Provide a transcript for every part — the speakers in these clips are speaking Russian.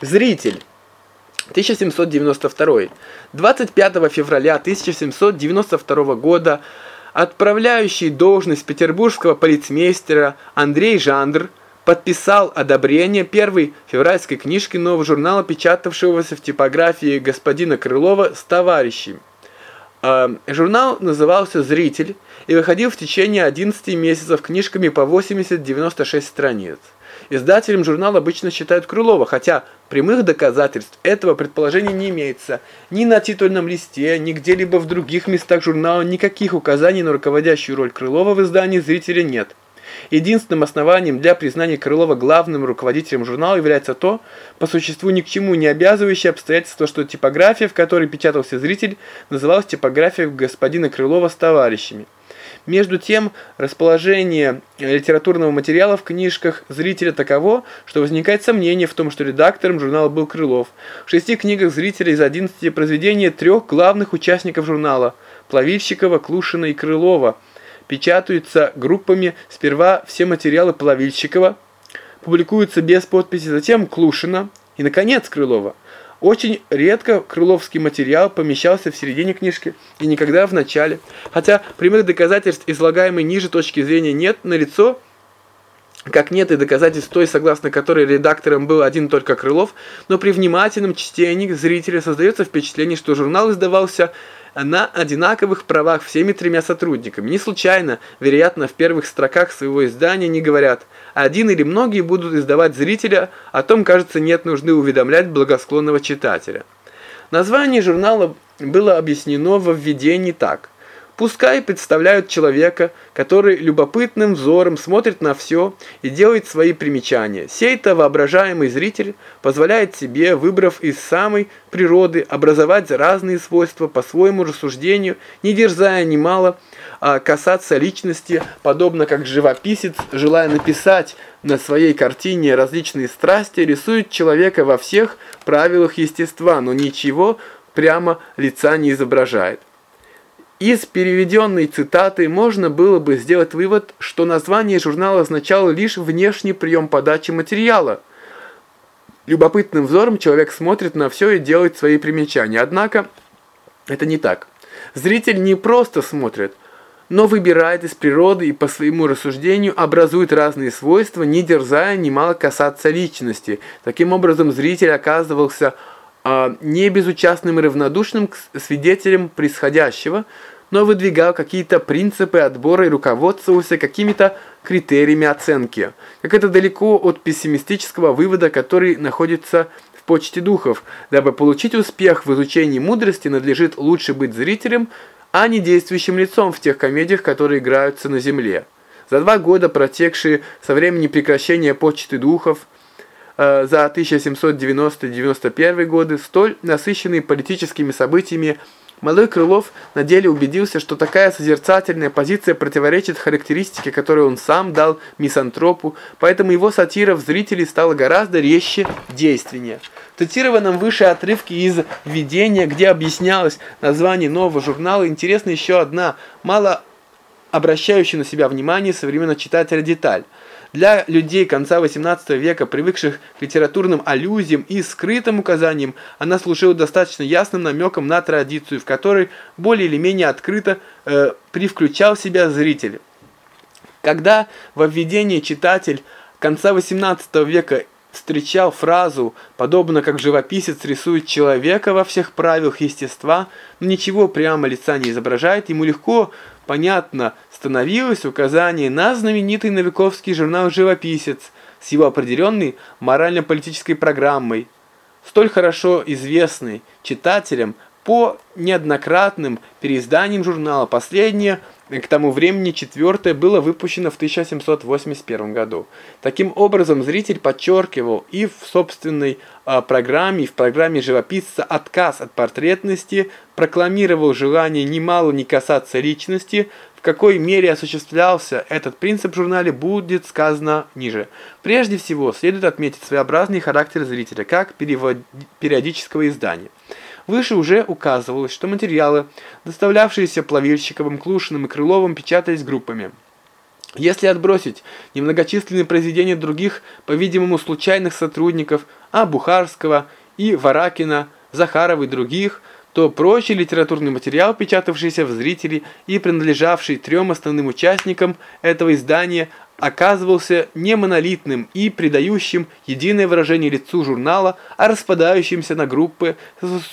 Зритель. 1792. 25 февраля 1792 года отправляющий должность петербургского полицмейстера Андрей Жандр подписал одобрение первой февральской книжки нового журнала, печатавшегося в типографии господина Крылова с товарищами. Э, журнал назывался «Зритель» и выходил в течение 11 месяцев книжками по 80-96 страниц. Издателем журнала обычно считают Крылова, хотя прямых доказательств этого предположения не имеется. Ни на титульном листе, ни где-либо в других местах журнала никаких указаний на руководящую роль Крылова в издании зрителя нет. Единственным основанием для признания Крылова главным руководителем журнала является то, по существу ни к чему не обязывающее обстоятельство, что типография, в которой печатался зритель, называлась типографией господина Крылова с товарищами. Между тем, расположение литературного материала в книжках зрителя таково, что возникает сомнение в том, что редактором журнала был Крылов. В шести книгах зрителя из 11 произведения трех главных участников журнала – Плавильщикова, Клушина и Крылова – печатаются группами сперва все материалы Плавильщикова, публикуются без подписи, затем Клушина и, наконец, Крылова – очень редко крыловский материал помещался в середине книжки и никогда в начале. Хотя прямых доказательств, излагаемой ниже точки зрения, нет, налицо, как нет и доказательств той, согласно которой редактором был один только Крылов, но при внимательном чтении зрителя создается впечатление, что журнал издавался на одинаковых правах всеми тремя сотрудниками. Не случайно, вероятно, в первых строках своего издания не говорят «один или многие будут издавать зрителя, о том, кажется, нет нужды уведомлять благосклонного читателя». Название журнала было объяснено во введении так – Пускай представляют человека, который любопытным взором смотрит на все и делает свои примечания. Сей-то воображаемый зритель позволяет себе, выбрав из самой природы, образовать разные свойства по своему рассуждению, не дерзая немало, а касаться личности, подобно как живописец, желая написать на своей картине различные страсти, рисует человека во всех правилах естества, но ничего прямо лица не изображает. Из переведенной цитаты можно было бы сделать вывод, что название журнала означало лишь внешний прием подачи материала. Любопытным взором человек смотрит на все и делает свои примечания. Однако это не так. Зритель не просто смотрит, но выбирает из природы и по своему рассуждению образует разные свойства, не дерзая немало касаться личности. Таким образом, зритель оказывался не безучастным и равнодушным к свидетелям происходящего, но выдвигал какие-то принципы отбора и руководствовался какими-то критериями оценки. Как это далеко от пессимистического вывода, который находится в почте духов. Дабы получить успех в изучении мудрости, надлежит лучше быть зрителем, а не действующим лицом в тех комедиях, которые играются на земле. За два года, протекшие со времени прекращения почты духов, за 1790-91 годы, столь насыщенный политическими событиями, Малой Крылов на деле убедился, что такая созерцательная позиция противоречит характеристике, которую он сам дал мисантропу, поэтому его сатира в зрителей стала гораздо резче, действеннее. В цитированном выше отрывке из «Введения», где объяснялось название нового журнала, интересна еще одна, мало обращающая на себя внимание современного читателя деталь – для людей конца XVIII века, привыкших к литературным аллюзиям и скрытым указаниям, она служила достаточно ясным намеком на традицию, в которой более или менее открыто э, привключал в себя зритель. Когда во введении читатель конца XVIII века встречал фразу, подобно как живописец рисует человека во всех правилах естества, но ничего прямо лица не изображает, ему легко, понятно, становилось указание на знаменитый новиковский журнал «Живописец» с его определенной морально-политической программой, столь хорошо известной читателям по неоднократным переизданиям журнала. Последнее – к тому времени четвертое было выпущено в 1781 году. Таким образом, зритель подчеркивал и в собственной э, программе, и в программе живописца отказ от портретности, прокламировал желание немало не касаться личности, в какой мере осуществлялся этот принцип в журнале будет сказано ниже. Прежде всего, следует отметить своеобразный характер зрителя как периодического издания. Выше уже указывалось, что материалы, доставлявшиеся Плавильщиковым, Клушиным и Крыловым, печатались группами. Если отбросить немногочисленные произведения других, по-видимому, случайных сотрудников, а Бухарского и Варакина, Захарова и других, то прочий литературный материал, печатавшийся в «Зрителе» и принадлежавший трем основным участникам этого издания, оказывался не монолитным и придающим единое выражение лицу журнала, а распадающимся на группы,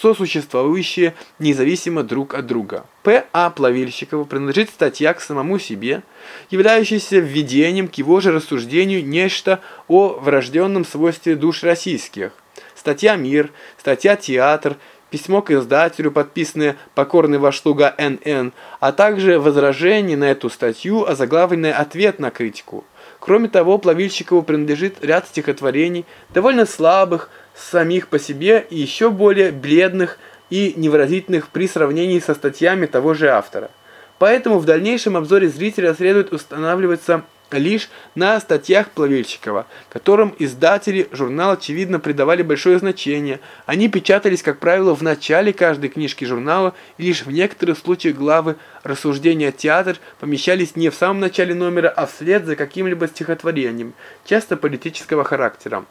сосуществующие независимо друг от друга. П. А. Плавильщикову принадлежит статья к самому себе, являющаяся введением к его же рассуждению нечто о врожденном свойстве душ российских. Статья «Мир», статья «Театр», письмо к издателю, подписанное «Покорный ваш слуга Н.Н., а также возражение на эту статью, озаглавленное «Ответ на критику». Кроме того, Плавильщикову принадлежит ряд стихотворений, довольно слабых, самих по себе и еще более бледных и невыразительных при сравнении со статьями того же автора. Поэтому в дальнейшем обзоре зрителя следует устанавливаться лишь на статьях Плавильщикова, которым издатели журнала очевидно придавали большое значение. Они печатались, как правило, в начале каждой книжки журнала, и лишь в некоторых случаях главы рассуждения театр помещались не в самом начале номера, а вслед за каким-либо стихотворением, часто политического характера.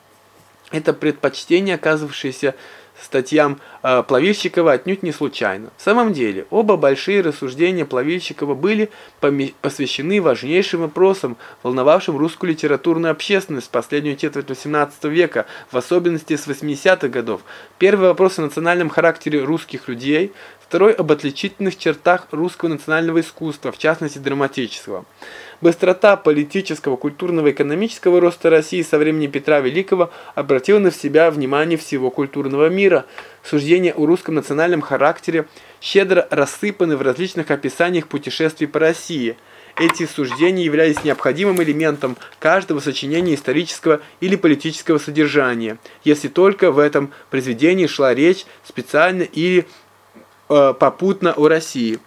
Это предпочтение, оказывавшееся статьям э, Плавильщикова отнюдь не случайно. В самом деле, оба большие рассуждения Плавильщикова были посвящены важнейшим вопросам, волновавшим русскую литературную общественность в последнюю четверть XVIII века, в особенности с 80-х годов. Первый вопрос о национальном характере русских людей, второй об отличительных чертах русского национального искусства, в частности драматического. Быстрота политического, культурного и экономического роста России со времени Петра Великого обратила на себя внимание всего культурного мира. Суждения о русском национальном характере щедро рассыпаны в различных описаниях путешествий по России. Эти суждения являлись необходимым элементом каждого сочинения исторического или политического содержания, если только в этом произведении шла речь специально или э, попутно о России.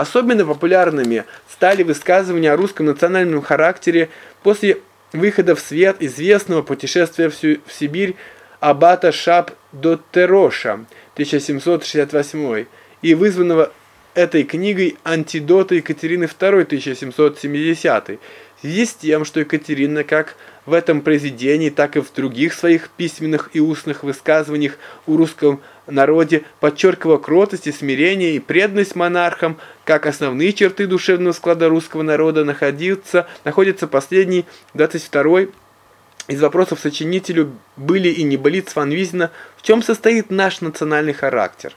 Особенно популярными стали высказывания о русском национальном характере после выхода в свет известного путешествия в, Сибирь аббата Шап Доттероша 1768 и вызванного этой книгой антидота Екатерины II 1770 в связи с тем, что Екатерина как в этом произведении, так и в других своих письменных и устных высказываниях о русском народе подчеркивала кротость и смирение и преданность монархам, как основные черты душевного склада русского народа находится, находится последний 22 из вопросов сочинителю были и не были Цванвизина, в чем состоит наш национальный характер.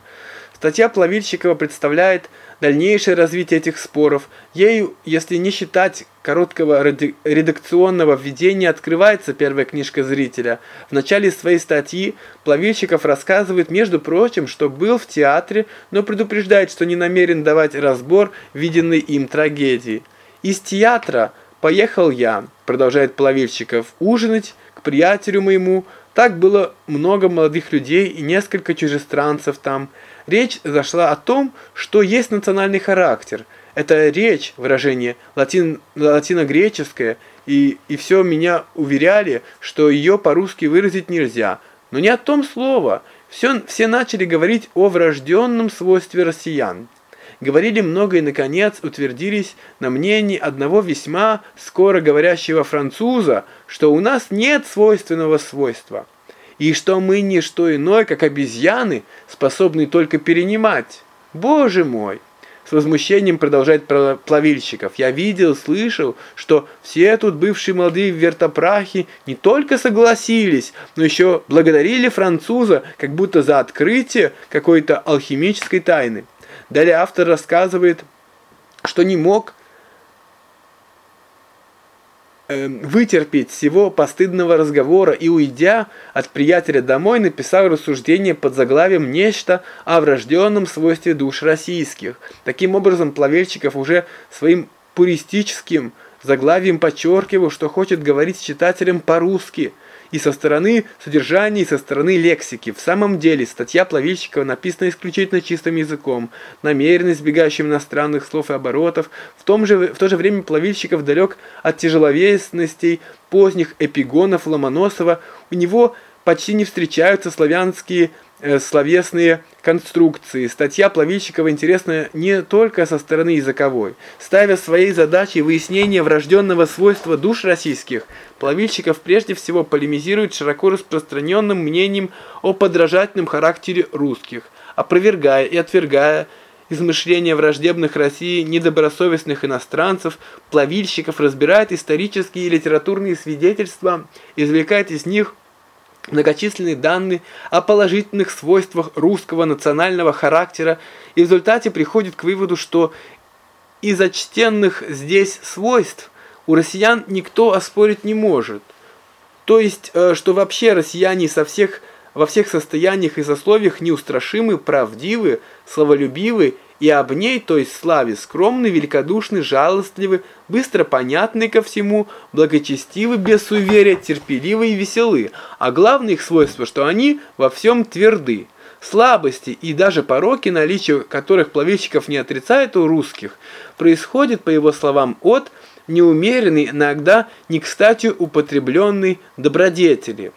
Статья Плавильщикова представляет дальнейшее развитие этих споров. Ею, если не считать короткого редакционного введения, открывается первая книжка зрителя. В начале своей статьи Плавильщиков рассказывает, между прочим, что был в театре, но предупреждает, что не намерен давать разбор виденной им трагедии. Из театра поехал я, продолжает Плавильщиков, ужинать к приятелю моему. Так было много молодых людей и несколько чужестранцев там. Речь зашла о том, что есть национальный характер. Это речь, выражение латин, латино-греческое, и, и все меня уверяли, что ее по-русски выразить нельзя. Но не о том слово. Все, все начали говорить о врожденном свойстве россиян. Говорили много и, наконец, утвердились на мнении одного весьма скоро говорящего француза, что у нас нет свойственного свойства и что мы не что иное, как обезьяны, способные только перенимать. Боже мой! С возмущением продолжает плавильщиков. Я видел, слышал, что все тут бывшие молодые вертопрахи не только согласились, но еще благодарили француза, как будто за открытие какой-то алхимической тайны. Далее автор рассказывает, что не мог вытерпеть всего постыдного разговора и, уйдя от приятеля домой, написал рассуждение под заглавием «Нечто о врожденном свойстве душ российских». Таким образом, Плавельчиков уже своим пуристическим заглавием подчеркивал, что хочет говорить с читателем по-русски – и со стороны содержания, и со стороны лексики. В самом деле, статья Плавильщикова написана исключительно чистым языком, намеренно избегающим иностранных слов и оборотов. В, том же, в то же время Плавильщиков далек от тяжеловесностей поздних эпигонов Ломоносова. У него почти не встречаются славянские словесные конструкции. Статья Плавильщикова интересна не только со стороны языковой. Ставя своей задачей выяснение врожденного свойства душ российских, Плавильщиков прежде всего полемизирует широко распространенным мнением о подражательном характере русских, опровергая и отвергая измышления враждебных России недобросовестных иностранцев, плавильщиков, разбирает исторические и литературные свидетельства, извлекает из них многочисленные данные о положительных свойствах русского национального характера и в результате приходит к выводу, что из очтенных здесь свойств у россиян никто оспорить не может. То есть, э, что вообще россияне со всех во всех состояниях и сословиях неустрашимы, правдивы, славолюбивы и об ней, то есть славе, скромны, великодушны, жалостливы, быстро понятны ко всему, благочестивы, без суеверия, терпеливы и веселы, а главное их свойство, что они во всем тверды. Слабости и даже пороки, наличие которых плавильщиков не отрицает у русских, происходит, по его словам, от неумеренной, иногда не кстати употребленной добродетели.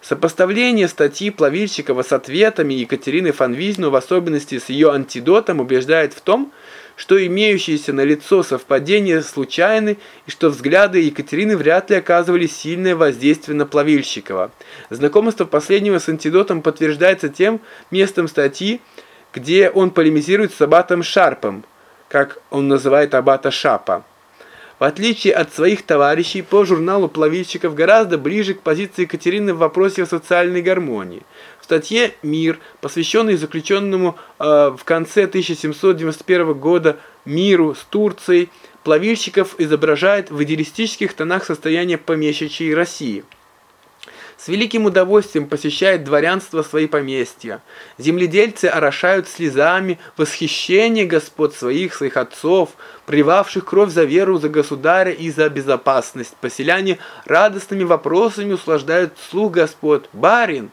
Сопоставление статьи Плавильщикова с ответами Екатерины Фанвизну, в особенности с ее антидотом, убеждает в том, что имеющиеся на лицо совпадения случайны и что взгляды Екатерины вряд ли оказывали сильное воздействие на Плавильщикова. Знакомство последнего с антидотом подтверждается тем местом статьи, где он полемизирует с аббатом Шарпом, как он называет аббата Шапа. В отличие от своих товарищей по журналу плавильщиков гораздо ближе к позиции Екатерины в вопросе о социальной гармонии. В статье «Мир», посвященной заключенному э, в конце 1791 года миру с Турцией, плавильщиков изображает в идеалистических тонах состояние помещичьей России – с великим удовольствием посещает дворянство свои поместья. Земледельцы орошают слезами восхищение господ своих, своих отцов, привавших кровь за веру, за государя и за безопасность. Поселяне радостными вопросами услаждают слух господ. «Барин,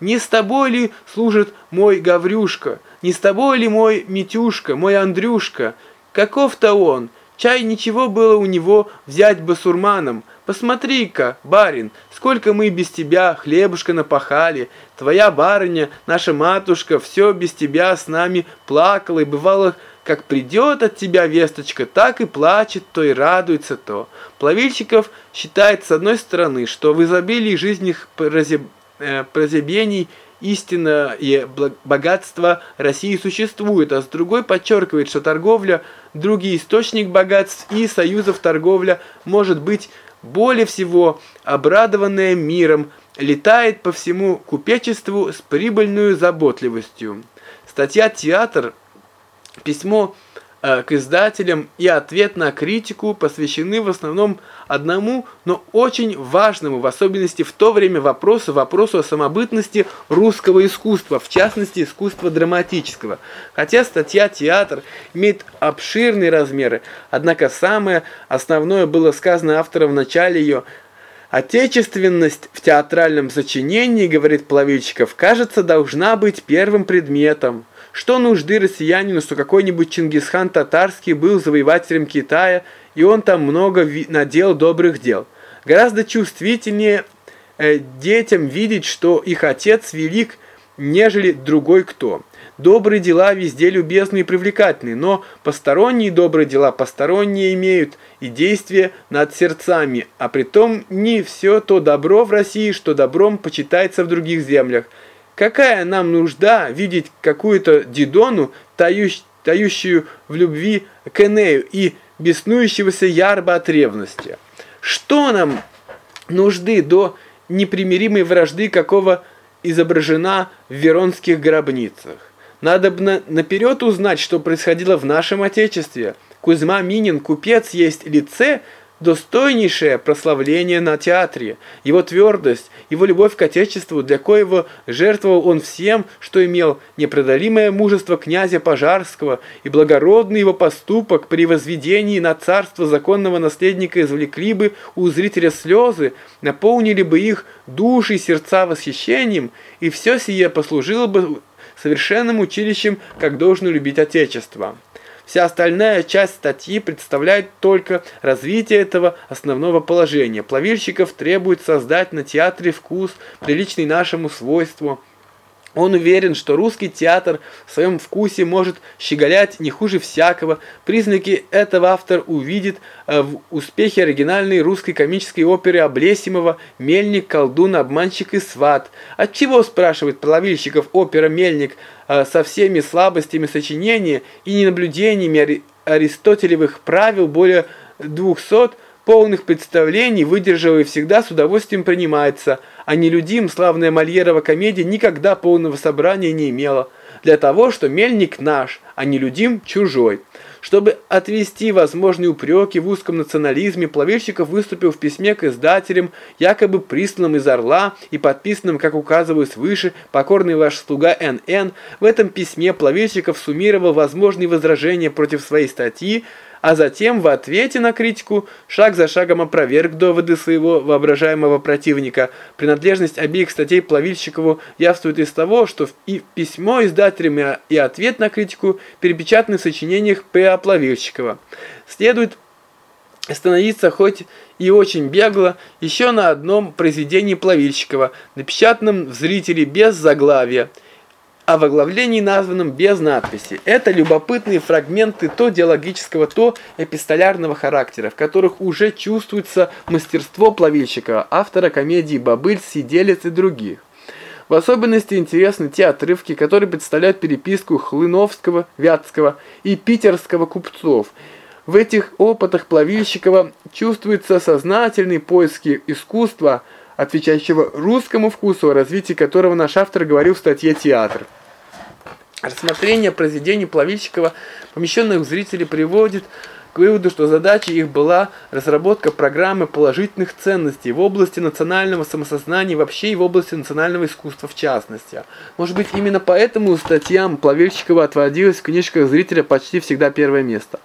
не с тобой ли служит мой Гаврюшка? Не с тобой ли мой Митюшка, мой Андрюшка? Каков-то он? Чай ничего было у него взять басурманом. Посмотри-ка, барин, сколько мы без тебя хлебушка напахали. Твоя барыня, наша матушка, все без тебя с нами плакала и бывало, как придет от тебя весточка, так и плачет, то и радуется то. Плавильщиков считает с одной стороны, что в изобилии жизненных прозеб... э, прозебений истина и богатство России существует, а с другой подчеркивает, что торговля – другой источник богатств и союзов торговля может быть более всего обрадованная миром, летает по всему купечеству с прибыльной заботливостью. Статья «Театр», письмо к издателям и ответ на критику посвящены в основном одному, но очень важному, в особенности в то время вопросу, вопросу о самобытности русского искусства, в частности искусства драматического. Хотя статья «Театр» имеет обширные размеры, однако самое основное было сказано автором в начале ее Отечественность в театральном сочинении, говорит Плавильщиков, кажется, должна быть первым предметом. Что нужды россиянину, что какой-нибудь Чингисхан татарский был завоевателем Китая, и он там много надел добрых дел. Гораздо чувствительнее э, детям видеть, что их отец велик, нежели другой кто. Добрые дела везде любезны и привлекательны, но посторонние добрые дела посторонние имеют и действия над сердцами, а притом не все то добро в России, что добром почитается в других землях. Какая нам нужда видеть какую-то Дидону, тающую, тающую в любви к Энею и беснующегося Ярба от ревности? Что нам нужды до непримиримой вражды, какого изображена в веронских гробницах? Надо бы наперед узнать, что происходило в нашем Отечестве. Кузьма Минин, купец, есть лице – достойнейшее прославление на театре, его твердость, его любовь к Отечеству, для коего жертвовал он всем, что имел непреодолимое мужество князя Пожарского и благородный его поступок при возведении на царство законного наследника извлекли бы у зрителя слезы, наполнили бы их души и сердца восхищением, и все сие послужило бы совершенным училищем, как должно любить Отечество. Вся остальная часть статьи представляет только развитие этого основного положения. Плавильщиков требует создать на театре вкус, приличный нашему свойству. Он уверен, что русский театр в своем вкусе может щеголять не хуже всякого. Признаки этого автор увидит э, в успехе оригинальной русской комической оперы Облесимова «Мельник, колдун, обманщик и сват». Отчего, спрашивает Плавильщиков, опера «Мельник» со всеми слабостями сочинения и ненаблюдениями аристотелевых правил более двухсот полных представлений, выдерживая всегда с удовольствием принимается, а нелюдим славная Мольерова комедия никогда полного собрания не имела, для того, что мельник наш, а нелюдим чужой. Чтобы отвести возможные упреки в узком национализме, Плавильщиков выступил в письме к издателям, якобы присланным из Орла и подписанным, как указываю свыше, покорный ваш слуга Н.Н. В этом письме Плавильщиков суммировал возможные возражения против своей статьи, а затем в ответе на критику шаг за шагом опроверг доводы своего воображаемого противника. Принадлежность обеих статей Плавильщикову явствует из того, что и письмо издателям и ответ на критику перепечатаны в сочинениях П.А. Плавильщикова. Следует остановиться хоть и очень бегло еще на одном произведении Плавильщикова, напечатанном в «Зрителе» без заглавия – а в оглавлении названном без надписи. Это любопытные фрагменты то диалогического, то эпистолярного характера, в которых уже чувствуется мастерство плавильщика, автора комедии «Бобыль», «Сиделец» и других. В особенности интересны те отрывки, которые представляют переписку Хлыновского, Вятского и питерского купцов. В этих опытах Плавильщикова чувствуется сознательный поиск искусства, отвечающего русскому вкусу, о развитии которого наш автор говорил в статье «Театр». Рассмотрение произведений Плавильщикова, помещенных в зрителей, приводит к выводу, что задачей их была разработка программы положительных ценностей в области национального самосознания вообще и в области национального искусства в частности. Может быть, именно поэтому статьям Плавильщикова отводилось в книжках зрителя почти всегда первое место.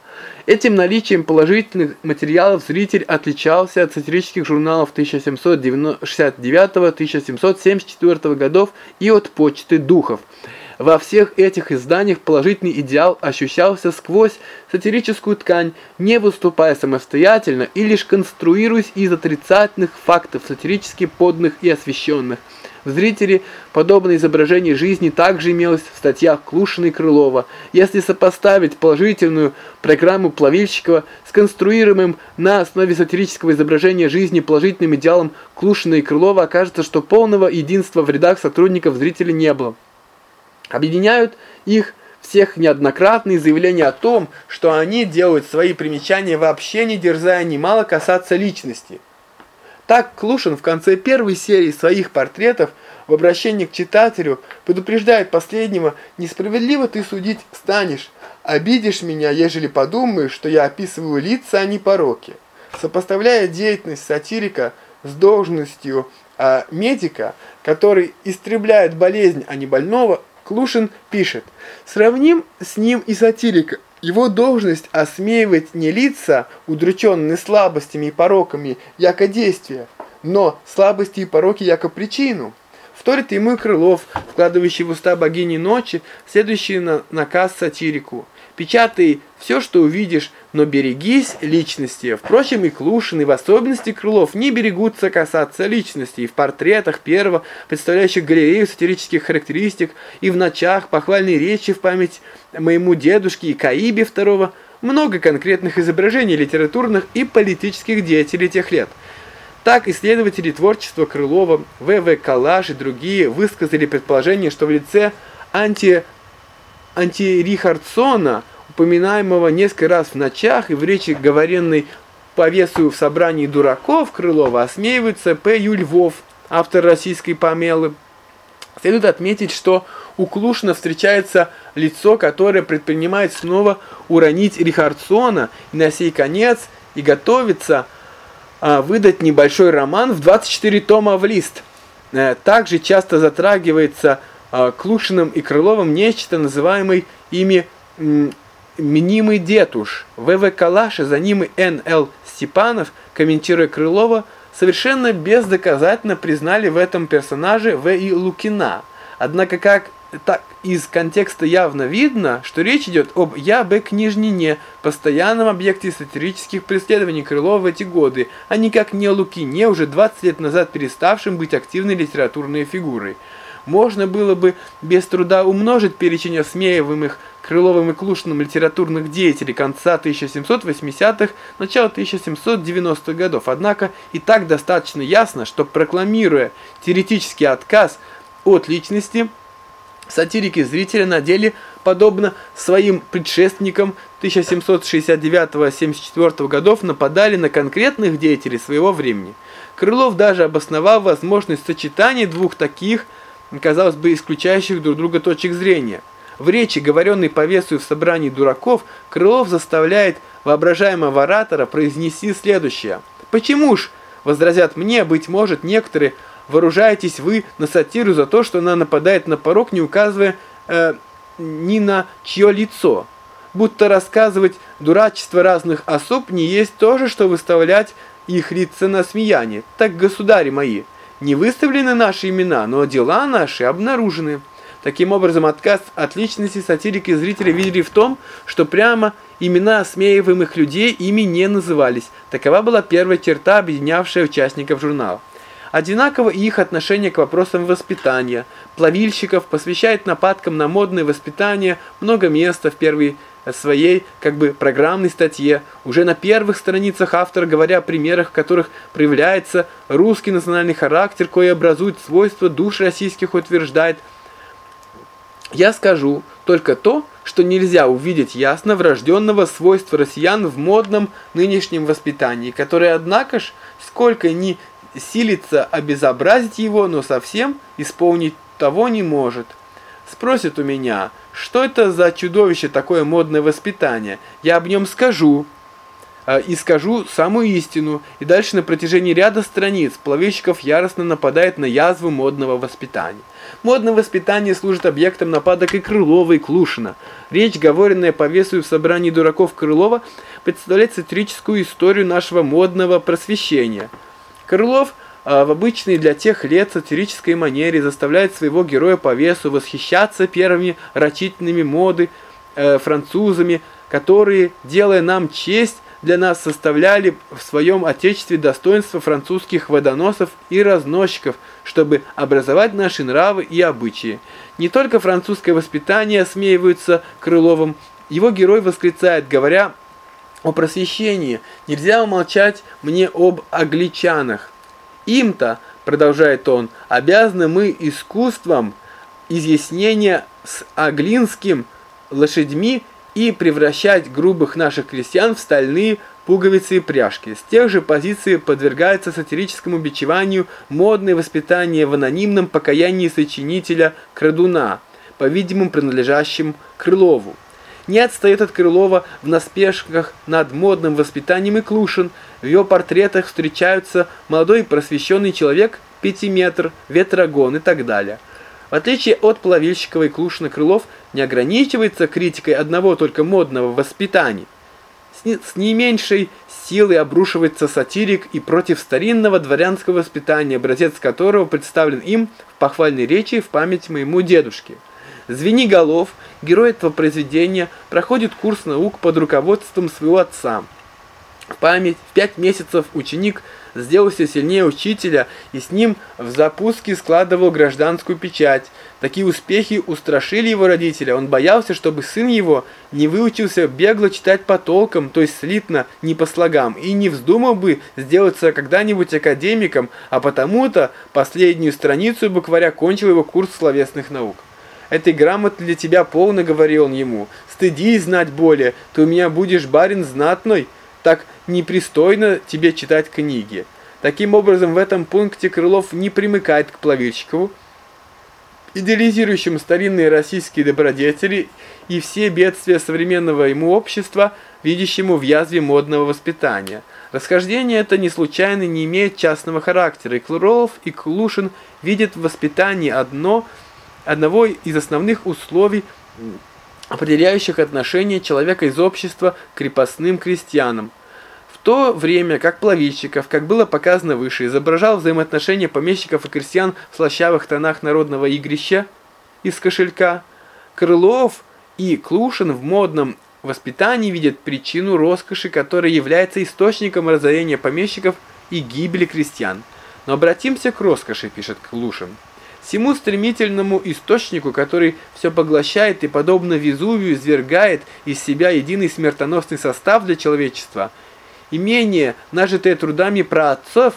Этим наличием положительных материалов зритель отличался от сатирических журналов 1769-1774 годов и от почты духов – во всех этих изданиях положительный идеал ощущался сквозь сатирическую ткань, не выступая самостоятельно и лишь конструируясь из отрицательных фактов, сатирически подных и освещенных. В «Зрителе» подобное изображение жизни также имелось в статьях Клушина и Крылова. Если сопоставить положительную программу Плавильщикова с конструируемым на основе сатирического изображения жизни положительным идеалом Клушина и Крылова, окажется, что полного единства в рядах сотрудников «Зрителя» не было. Объединяют их всех неоднократные заявления о том, что они делают свои примечания вообще не дерзая немало касаться личности. Так Клушин в конце первой серии своих портретов в обращении к читателю предупреждает последнего «Несправедливо ты судить станешь, обидишь меня, ежели подумаешь, что я описываю лица, а не пороки». Сопоставляя деятельность сатирика с должностью э, медика, который истребляет болезнь, а не больного, Клушин пишет, сравним с ним и сатирика. Его должность осмеивать не лица, удрученные слабостями и пороками, яко действия, но слабости и пороки яко причину. Вторит ему Крылов, вкладывающий в уста богини ночи, следующий на наказ сатирику. Печатай все, что увидишь, но берегись личности. Впрочем, и Клушин, и в особенности Крылов не берегутся касаться личности. И в портретах первого, представляющих галерею сатирических характеристик, и в ночах похвальной речи в память моему дедушке и Каибе второго, много конкретных изображений литературных и политических деятелей тех лет. Так исследователи творчества Крылова, В.В. Калаш и другие высказали предположение, что в лице анти антирихардсона, упоминаемого несколько раз в ночах и в речи, говоренной по весу в собрании дураков Крылова, осмеивается П. Ю. Львов, автор российской помелы. Следует отметить, что у Клушина встречается лицо, которое предпринимает снова уронить Рихардсона и на сей конец и готовится а, выдать небольшой роман в 24 тома в лист. Э, также часто затрагивается Клушиным и Крыловым нечто, называемый ими мнимый детуш. В.В. Калаш и за ним и Н.Л. Степанов, комментируя Крылова, совершенно бездоказательно признали в этом персонаже В.И. Лукина. Однако как так из контекста явно видно, что речь идет об Я.Б. Книжнине, постоянном объекте сатирических преследований Крылова в эти годы, а никак не Лукине, уже 20 лет назад переставшим быть активной литературной фигурой. Можно было бы без труда умножить перечень осмеиваемых Крыловым и Клушиным литературных деятелей конца 1780-х, начала 1790-х годов. Однако и так достаточно ясно, что прокламируя теоретический отказ от личности, сатирики зрителя на деле, подобно своим предшественникам 1769-74 годов, нападали на конкретных деятелей своего времени. Крылов даже обосновал возможность сочетания двух таких, казалось бы, исключающих друг друга точек зрения – в речи, говоренной по весу в собрании дураков, Крылов заставляет воображаемого оратора произнести следующее. «Почему ж, возразят мне, быть может, некоторые, вооружаетесь вы на сатиру за то, что она нападает на порог, не указывая э, ни на чье лицо? Будто рассказывать дурачество разных особ не есть то же, что выставлять их лица на смеяние. Так, государи мои, не выставлены наши имена, но дела наши обнаружены». Таким образом, отказ от личности сатирики и зрители видели в том, что прямо имена осмеиваемых людей ими не назывались. Такова была первая черта, объединявшая участников журнала. Одинаково и их отношение к вопросам воспитания. Плавильщиков посвящает нападкам на модное воспитание много места в первой своей как бы программной статье. Уже на первых страницах автор, говоря о примерах, в которых проявляется русский национальный характер, кое образует свойства душ российских, утверждает – я скажу только то, что нельзя увидеть ясно врожденного свойства россиян в модном нынешнем воспитании, которое, однако ж, сколько ни силится обезобразить его, но совсем исполнить того не может. Спросят у меня, что это за чудовище такое модное воспитание? Я об нем скажу, Э, и скажу самую истину. И дальше на протяжении ряда страниц Плавильщиков яростно нападает на язву модного воспитания. Модное воспитание служит объектом нападок и Крылова, и Клушина. Речь, говоренная по весу в собрании дураков Крылова, представляет сатирическую историю нашего модного просвещения. Крылов в обычной для тех лет сатирической манере заставляет своего героя по весу восхищаться первыми рачительными моды э, французами, которые, делая нам честь, для нас составляли в своем отечестве достоинство французских водоносов и разносчиков, чтобы образовать наши нравы и обычаи. Не только французское воспитание осмеивается Крыловым, его герой восклицает, говоря о просвещении, нельзя умолчать мне об англичанах. Им-то, продолжает он, обязаны мы искусством изъяснения с аглинским лошадьми и превращать грубых наших крестьян в стальные пуговицы и пряжки. С тех же позиций подвергается сатирическому бичеванию модное воспитание в анонимном покаянии сочинителя Крадуна, по-видимому принадлежащим Крылову. Не отстает от Крылова в наспешках над модным воспитанием и Клушин. В его портретах встречаются молодой просвещенный человек, пятиметр, ветрогон и так далее. В отличие от Плавильщикова и Клушина Крылов не ограничивается критикой одного только модного воспитания. С не меньшей силой обрушивается сатирик и против старинного дворянского воспитания, образец которого представлен им в похвальной речи в память моему дедушке. Звениголов, герой этого произведения, проходит курс наук под руководством своего отца. В память в пять месяцев ученик – сделался сильнее учителя и с ним в запуске складывал гражданскую печать. Такие успехи устрашили его родителя. Он боялся, чтобы сын его не выучился бегло читать по толкам, то есть слитно, не по слогам, и не вздумал бы сделаться когда-нибудь академиком, а потому-то последнюю страницу букваря кончил его курс словесных наук. «Этой грамоты для тебя полно», — говорил он ему. «Стыдись знать более, ты у меня будешь барин знатной» так непристойно тебе читать книги. Таким образом, в этом пункте Крылов не примыкает к Плавильщикову, идеализирующим старинные российские добродетели и все бедствия современного ему общества, видящему в язве модного воспитания. Расхождение это не случайно не имеет частного характера, и Крылов и Клушин видят в воспитании одно, одного из основных условий определяющих отношение человека из общества к крепостным крестьянам. В то время как Плавильщиков, как было показано выше, изображал взаимоотношения помещиков и крестьян в слащавых тонах народного игрища из кошелька, Крылов и Клушин в модном воспитании видят причину роскоши, которая является источником разорения помещиков и гибели крестьян. Но обратимся к роскоши, пишет Клушин. Всему стремительному источнику, который все поглощает и, подобно Везувию, извергает из себя единый смертоносный состав для человечества, имение, нажитое трудами праотцов,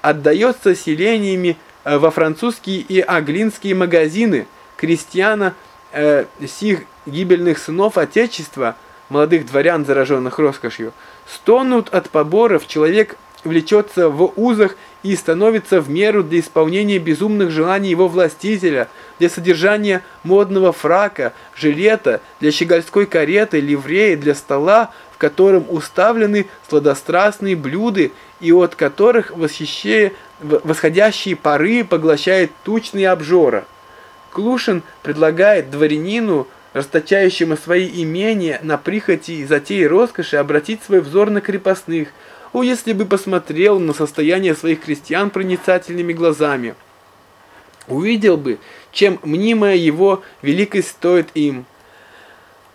отдается селениями э, во французские и английские магазины. Крестьяна э, сих гибельных сынов Отечества, молодых дворян, зараженных роскошью, стонут от поборов, человек влечется в узах и становится в меру для исполнения безумных желаний его властителя, для содержания модного фрака, жилета, для щегольской кареты, ливреи, для стола, в котором уставлены сладострастные блюда и от которых восхищая, восходящие пары поглощает тучные обжора. Клушин предлагает дворянину, расточающему свои имения на прихоти и затеи роскоши, обратить свой взор на крепостных – о, если бы посмотрел на состояние своих крестьян проницательными глазами, увидел бы, чем мнимая его великость стоит им.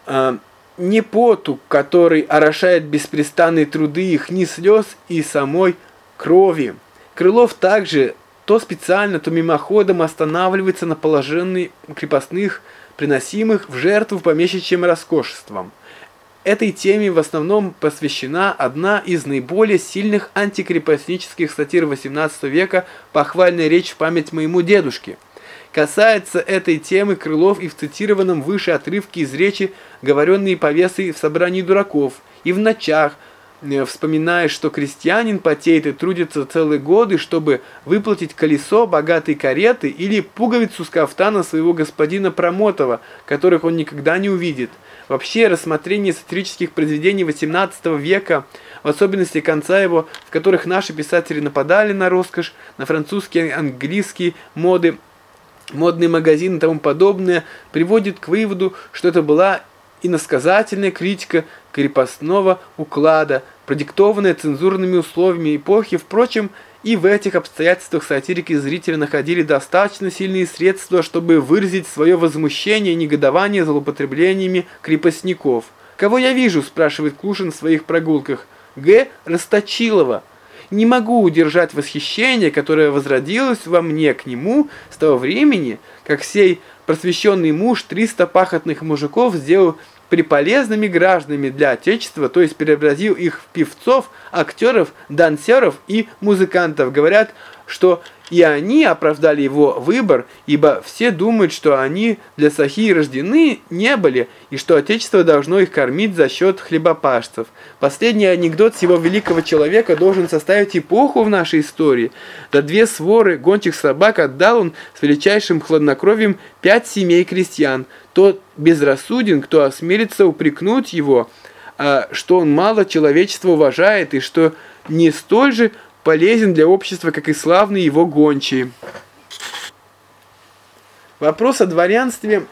А, не поту, который орошает беспрестанные труды их, ни слез и самой крови. Крылов также то специально, то мимоходом останавливается на положении крепостных, приносимых в жертву помещичьим роскошеством. Этой теме в основном посвящена одна из наиболее сильных антикрепостнических сатир XVIII века «Похвальная речь в память моему дедушке». Касается этой темы Крылов и в цитированном выше отрывке из речи, говоренные повесой в собрании дураков, и в ночах, э, вспоминая, что крестьянин потеет и трудится целые годы, чтобы выплатить колесо богатой кареты или пуговицу с кафтана своего господина Промотова, которых он никогда не увидит – Вообще, рассмотрение сатирических произведений XVIII века, в особенности конца его, в которых наши писатели нападали на роскошь, на французские, английские моды, модные магазины и тому подобное, приводит к выводу, что это была иносказательная критика крепостного уклада, продиктованная цензурными условиями эпохи, впрочем, и в этих обстоятельствах сатирики и зрители находили достаточно сильные средства, чтобы выразить свое возмущение и негодование злоупотреблениями крепостников. «Кого я вижу?» – спрашивает Клушин в своих прогулках. «Г. Расточилова». Не могу удержать восхищение, которое возродилось во мне к нему с того времени, как сей просвещенный муж 300 пахотных мужиков сделал приполезными гражданами для Отечества, то есть преобразил их в певцов, актеров, дансеров и музыкантов. Говорят, что и они оправдали его выбор, ибо все думают, что они для Сахи рождены не были, и что Отечество должно их кормить за счет хлебопашцев. Последний анекдот всего великого человека должен составить эпоху в нашей истории. За две своры гончих собак отдал он с величайшим хладнокровием пять семей крестьян. Тот безрассуден, кто осмелится упрекнуть его, а, что он мало человечества уважает, и что не столь же полезен для общества, как и славные его гончие. Вопрос о дворянстве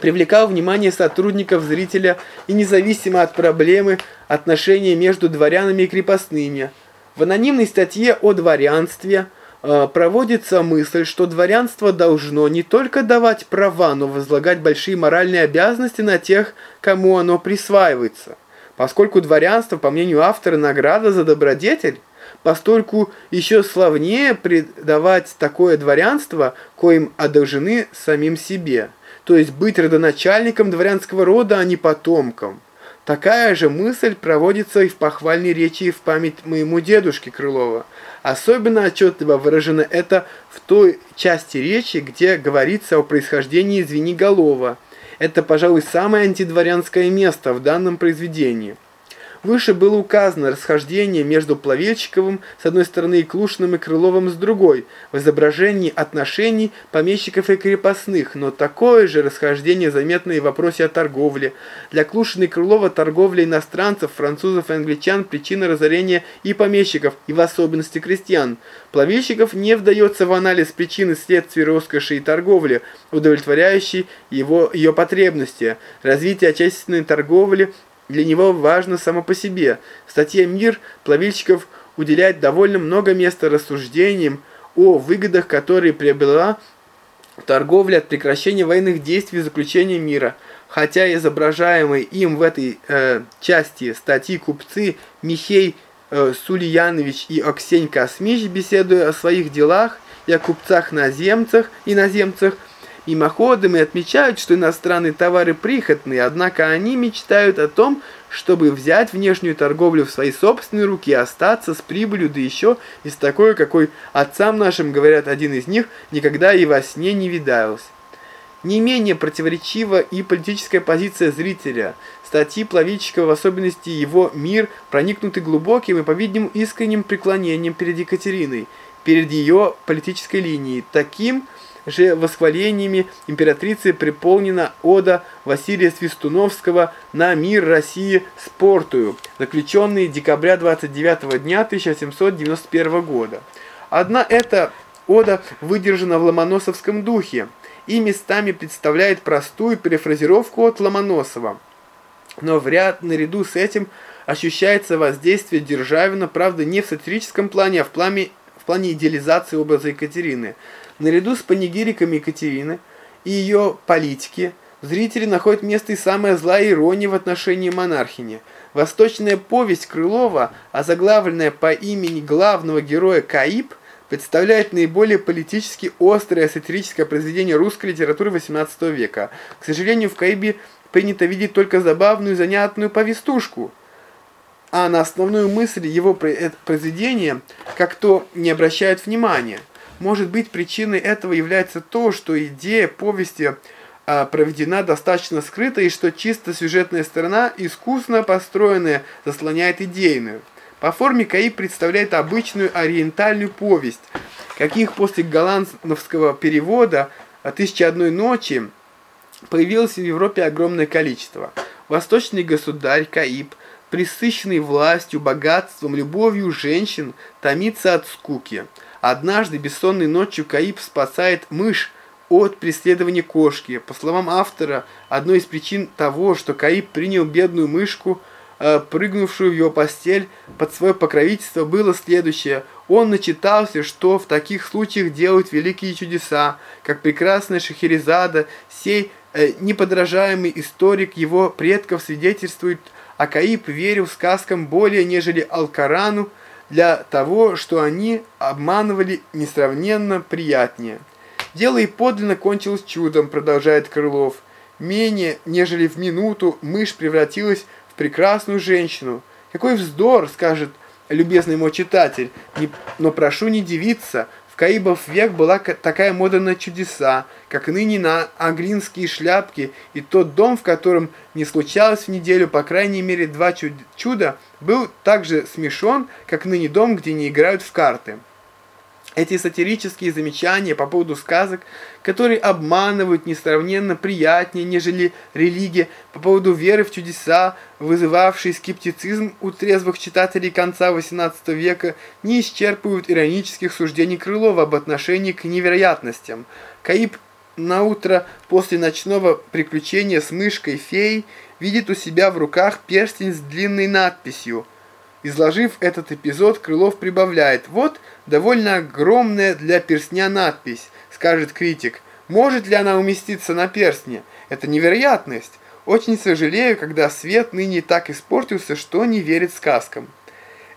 привлекал внимание сотрудников зрителя и независимо от проблемы отношения между дворянами и крепостными. В анонимной статье о дворянстве э, проводится мысль, что дворянство должно не только давать права, но возлагать большие моральные обязанности на тех, кому оно присваивается. Поскольку дворянство, по мнению автора, награда за добродетель, постольку еще славнее предавать такое дворянство, коим одолжены самим себе, то есть быть родоначальником дворянского рода, а не потомком. Такая же мысль проводится и в похвальной речи в память моему дедушке Крылова. Особенно отчетливо выражено это в той части речи, где говорится о происхождении Звениголова. Это, пожалуй, самое антидворянское место в данном произведении. Выше было указано расхождение между Плавельчиковым с одной стороны и Клушиным и Крыловым с другой, в изображении отношений помещиков и крепостных, но такое же расхождение заметно и в вопросе о торговле. Для Клушина и Крылова торговля иностранцев, французов и англичан – причина разорения и помещиков, и в особенности крестьян. Плавильщиков не вдается в анализ причин и следствий роскоши и торговли, удовлетворяющей его, ее потребности. Развитие отечественной торговли – для него важно само по себе. В статье «Мир» Плавильщиков уделяет довольно много места рассуждениям о выгодах, которые приобрела торговля от прекращения военных действий и заключения мира. Хотя изображаемые им в этой э, части статьи купцы Михей э, Сулиянович и Оксень Космич, беседуя о своих делах и о купцах-наземцах, иноземцах, мимоходом и отмечают, что иностранные товары прихотные, однако они мечтают о том, чтобы взять внешнюю торговлю в свои собственные руки и остаться с прибылью, да еще и с такой, какой отцам нашим, говорят, один из них, никогда и во сне не видалось. Не менее противоречива и политическая позиция зрителя. Статьи Плавичикова, в особенности его «Мир», проникнуты глубоким и, по-видимому, искренним преклонением перед Екатериной, перед ее политической линией. Таким же восхвалениями императрицы приполнена ода Василия Свистуновского «На мир России спортую», заключенный декабря 29 дня 1791 года. Одна эта ода выдержана в ломоносовском духе и местами представляет простую перефразировку от Ломоносова. Но в ряд наряду с этим ощущается воздействие Державина, правда, не в сатирическом плане, а в плане, в плане идеализации образа Екатерины – Наряду с панигириками Екатерины и ее политики, зрители находят место и самая злая ирония в отношении монархини. Восточная повесть Крылова, озаглавленная по имени главного героя Каиб, представляет наиболее политически острое сатирическое произведение русской литературы XVIII века. К сожалению, в Каибе принято видеть только забавную занятную повестушку, а на основную мысль его произведения как-то не обращают внимания. Может быть, причиной этого является то, что идея повести а, проведена достаточно скрыто и что чисто сюжетная сторона, искусно построенная, заслоняет идейную. По форме КАИ представляет обычную ориентальную повесть, каких после голландского перевода «Тысяча одной ночи» появилось в Европе огромное количество. Восточный государь Каиб, присыщенный властью, богатством, любовью женщин, томится от скуки – Однажды бессонной ночью Каиб спасает мышь от преследования кошки. По словам автора, одной из причин того, что Каиб принял бедную мышку, э, прыгнувшую в его постель под свое покровительство, было следующее. Он начитался, что в таких случаях делают великие чудеса, как прекрасная Шахерезада, сей э, неподражаемый историк его предков свидетельствует, а Каиб верил сказкам более, нежели Алкорану, для того, что они обманывали несравненно приятнее. Дело и подлинно кончилось чудом, продолжает Крылов. Менее, нежели в минуту, мышь превратилась в прекрасную женщину. Какой вздор, скажет любезный мой читатель, но прошу не дивиться, в Каибов век была такая мода на чудеса, как ныне на агринские шляпки, и тот дом, в котором не случалось в неделю, по крайней мере, два чуда, был так же смешон, как ныне дом, где не играют в карты. Эти сатирические замечания по поводу сказок, которые обманывают несравненно приятнее, нежели религия, по поводу веры в чудеса, вызывавшие скептицизм у трезвых читателей конца XVIII века, не исчерпывают иронических суждений Крылова об отношении к невероятностям. Каиб на утро после ночного приключения с мышкой-феей видит у себя в руках перстень с длинной надписью – Изложив этот эпизод, Крылов прибавляет, вот довольно огромная для перстня надпись, скажет критик. Может ли она уместиться на перстне? Это невероятность. Очень сожалею, когда свет ныне так испортился, что не верит сказкам.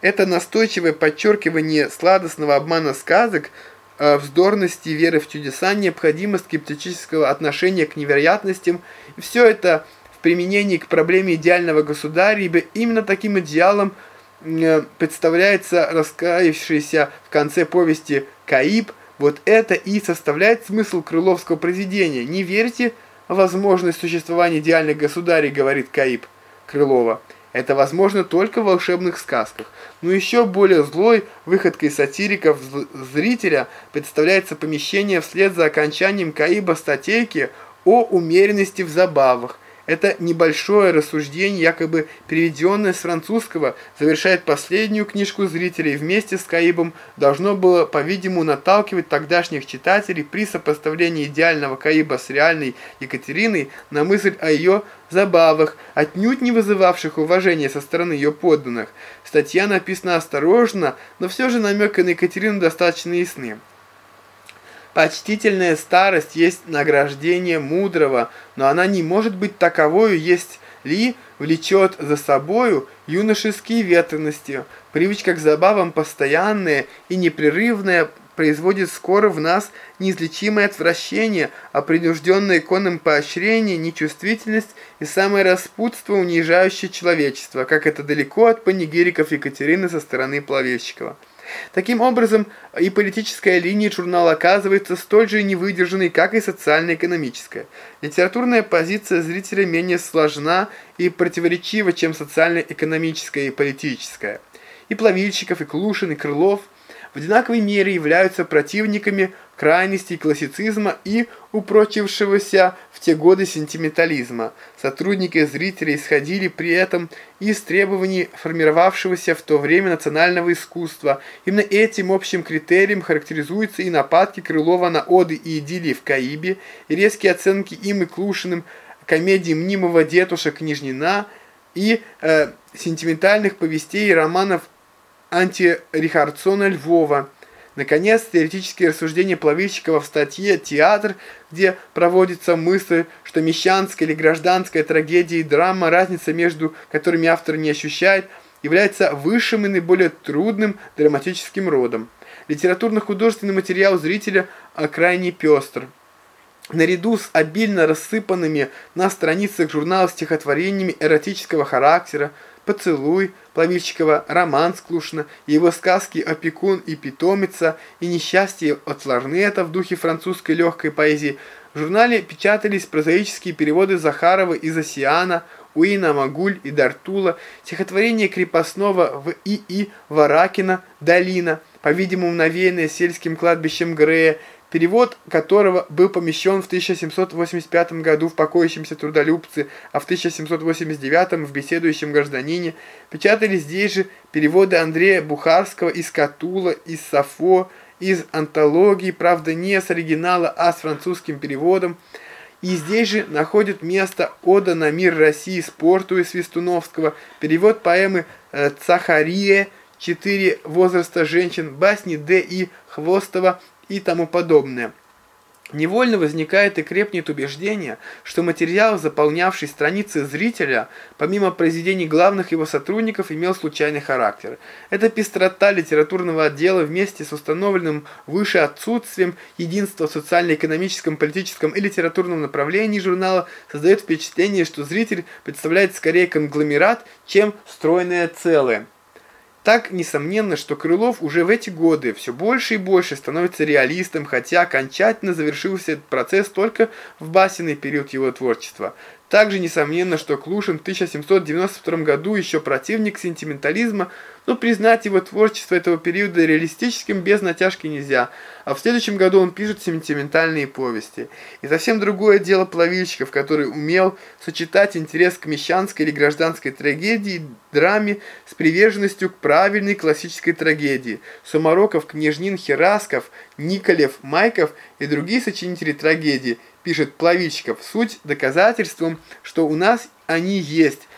Это настойчивое подчеркивание сладостного обмана сказок, э, вздорности веры в чудеса, необходимость скептического отношения к невероятностям, все это в применении к проблеме идеального государя, ибо именно таким идеалом – представляется раскаявшийся в конце повести Каиб, вот это и составляет смысл крыловского произведения. Не верьте в возможность существования идеальных государей, говорит Каиб Крылова. Это возможно только в волшебных сказках. Но еще более злой выходкой сатириков зрителя представляется помещение вслед за окончанием Каиба статейки о умеренности в забавах, это небольшое рассуждение, якобы переведенное с французского, завершает последнюю книжку зрителей вместе с Каибом, должно было, по-видимому, наталкивать тогдашних читателей при сопоставлении идеального Каиба с реальной Екатериной на мысль о ее забавах, отнюдь не вызывавших уважения со стороны ее подданных. Статья написана осторожно, но все же намеки на Екатерину достаточно ясны. Почтительная старость есть награждение мудрого, но она не может быть таковою, есть ли влечет за собою юношеские ветренности, привычка к забавам постоянная и непрерывная производит скоро в нас неизлечимое отвращение, а принужденное иконным поощрение, нечувствительность и самое распутство, унижающее человечество, как это далеко от панигириков Екатерины со стороны Плавельщикова. Таким образом, и политическая линия журнала оказывается столь же невыдержанной, как и социально-экономическая. Литературная позиция зрителя менее сложна и противоречива, чем социально-экономическая и политическая. И Плавильщиков, и Клушин, и Крылов – в одинаковой мере являются противниками крайностей классицизма и упрочившегося в те годы сентиментализма. Сотрудники и зрители исходили при этом из требований формировавшегося в то время национального искусства. Именно этим общим критерием характеризуются и нападки Крылова на оды и идиллии в Каибе, и резкие оценки им и Клушиным комедии мнимого дедуша Княжнина и э, сентиментальных повестей и романов антирихардсона Львова. Наконец, теоретические рассуждения Плавильщикова в статье «Театр», где проводится мысль, что мещанская или гражданская трагедия и драма, разница между которыми автор не ощущает, является высшим и наиболее трудным драматическим родом. Литературно-художественный материал зрителя крайне пестр. Наряду с обильно рассыпанными на страницах журнала стихотворениями эротического характера, «Поцелуй» Плавильщикова, роман Склушина, его сказки «Опекун» и «Питомица» и «Несчастье от Ларнета» в духе французской легкой поэзии. В журнале печатались прозаические переводы Захарова из Осиана, Уина Магуль и Дартула, стихотворение крепостного в И.И. Варакина «Долина», по-видимому навеянное сельским кладбищем Грея, перевод которого был помещен в 1785 году в покоящемся трудолюбце, а в 1789 в беседующем гражданине, печатались здесь же переводы Андрея Бухарского из Катула, из Сафо, из антологии, правда не с оригинала, а с французским переводом, и здесь же находит место «Ода на мир России спорту» из Свистуновского, перевод поэмы э, «Цахария», «Четыре возраста женщин», басни Д. И. Хвостова и тому подобное. Невольно возникает и крепнет убеждение, что материал, заполнявший страницы зрителя, помимо произведений главных его сотрудников, имел случайный характер. Эта пестрота литературного отдела вместе с установленным выше отсутствием единства в социально-экономическом, политическом и литературном направлении журнала создает впечатление, что зритель представляет скорее конгломерат, чем стройное целое. Так, несомненно, что Крылов уже в эти годы все больше и больше становится реалистом, хотя окончательно завершился этот процесс только в басенный период его творчества. Также несомненно, что Клушин в 1792 году еще противник сентиментализма, но признать его творчество этого периода реалистическим без натяжки нельзя, а в следующем году он пишет сентиментальные повести. И совсем другое дело Плавильщиков, который умел сочетать интерес к мещанской или гражданской трагедии, драме с приверженностью к правильной классической трагедии. Сумароков, Княжнин, Херасков, Николев, Майков и другие сочинители трагедии – пишет Плавильщиков, суть доказательством, что у нас они есть,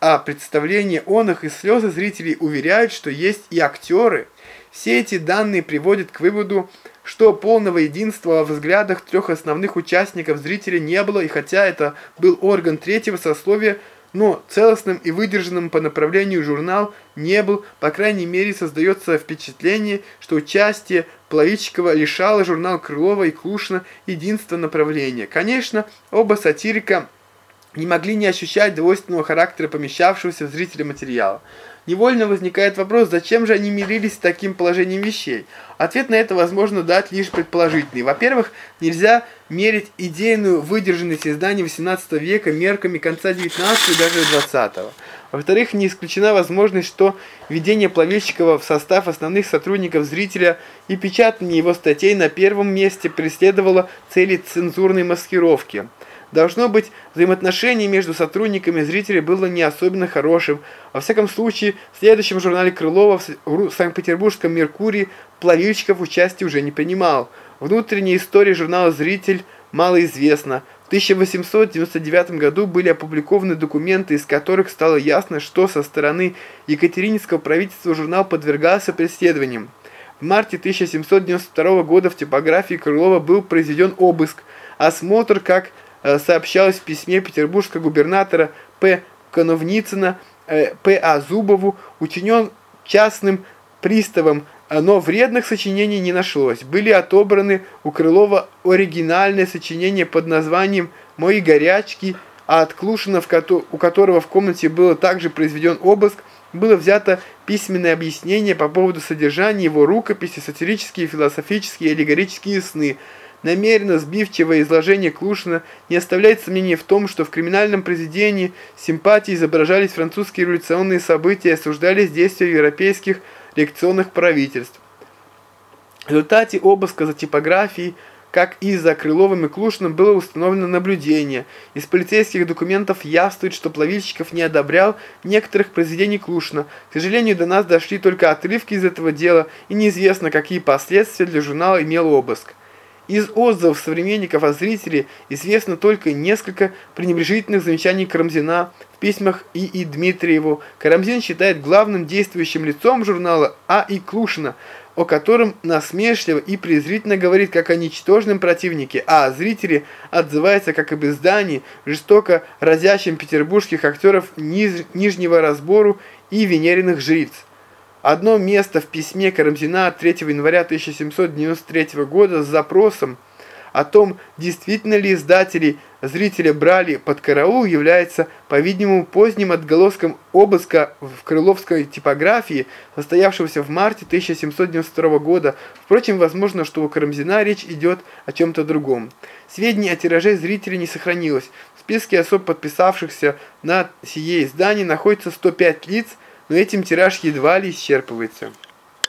а представление он их и слезы зрителей уверяют, что есть и актеры. Все эти данные приводят к выводу, что полного единства во взглядах трех основных участников зрителя не было, и хотя это был орган третьего сословия, но целостным и выдержанным по направлению журнал не был, по крайней мере создается впечатление, что участие Плавичкова лишало журнал Крылова и Клушина единства направления. Конечно, оба сатирика не могли не ощущать двойственного характера помещавшегося в зрителя материала. Невольно возникает вопрос, зачем же они мирились с таким положением вещей? Ответ на это возможно дать лишь предположительный. Во-первых, нельзя мерить идейную выдержанность издания XVIII века мерками конца XIX и даже XX. Во-вторых, не исключена возможность, что введение Плавильщикова в состав основных сотрудников зрителя и печатание его статей на первом месте преследовало цели цензурной маскировки – Должно быть, взаимоотношение между сотрудниками и зрителей было не особенно хорошим. Во всяком случае, в следующем журнале Крылова в Санкт-Петербургском «Меркурии» Плавильщиков участие уже не принимал. Внутренняя история журнала «Зритель» мало известна. В 1899 году были опубликованы документы, из которых стало ясно, что со стороны Екатерининского правительства журнал подвергался преследованиям. В марте 1792 года в типографии Крылова был произведен обыск, осмотр как сообщалось в письме петербургского губернатора П. Коновницына э, П. А. Зубову, учинен частным приставом но вредных сочинений не нашлось. Были отобраны у Крылова оригинальные сочинения под названием «Мои горячки», а от Клушина, у которого в комнате был также произведен обыск, было взято письменное объяснение по поводу содержания его рукописи, сатирические, философические и аллегорические сны. Намеренно сбивчивое изложение Клушина не оставляет сомнений в том, что в криминальном произведении симпатии изображались французские революционные события и осуждались действия европейских реакционных правительств. В результате обыска за типографией как и за Крыловым и Клушиным было установлено наблюдение. Из полицейских документов явствует, что Плавильщиков не одобрял некоторых произведений Клушина. К сожалению, до нас дошли только отрывки из этого дела, и неизвестно, какие последствия для журнала имел обыск. Из отзывов современников о зрителе известно только несколько пренебрежительных замечаний Карамзина в письмах И.И. Дмитриеву. Карамзин считает главным действующим лицом журнала А.И. Клушина – о котором насмешливо и презрительно говорит как о ничтожном противнике, а зрители отзываются как об издании, жестоко разящим петербургских актеров ниж нижнего разбору и венериных жриц. Одно место в письме Карамзина от 3 января 1793 года с запросом о том, действительно ли издатели зрителя брали под караул, является, по-видимому, поздним отголоском обыска в крыловской типографии, состоявшегося в марте 1792 года. Впрочем, возможно, что у Карамзина речь идет о чем-то другом. Сведений о тираже зрителей не сохранилось. В списке особ, подписавшихся на сие издание, находится 105 лиц, но этим тираж едва ли исчерпывается.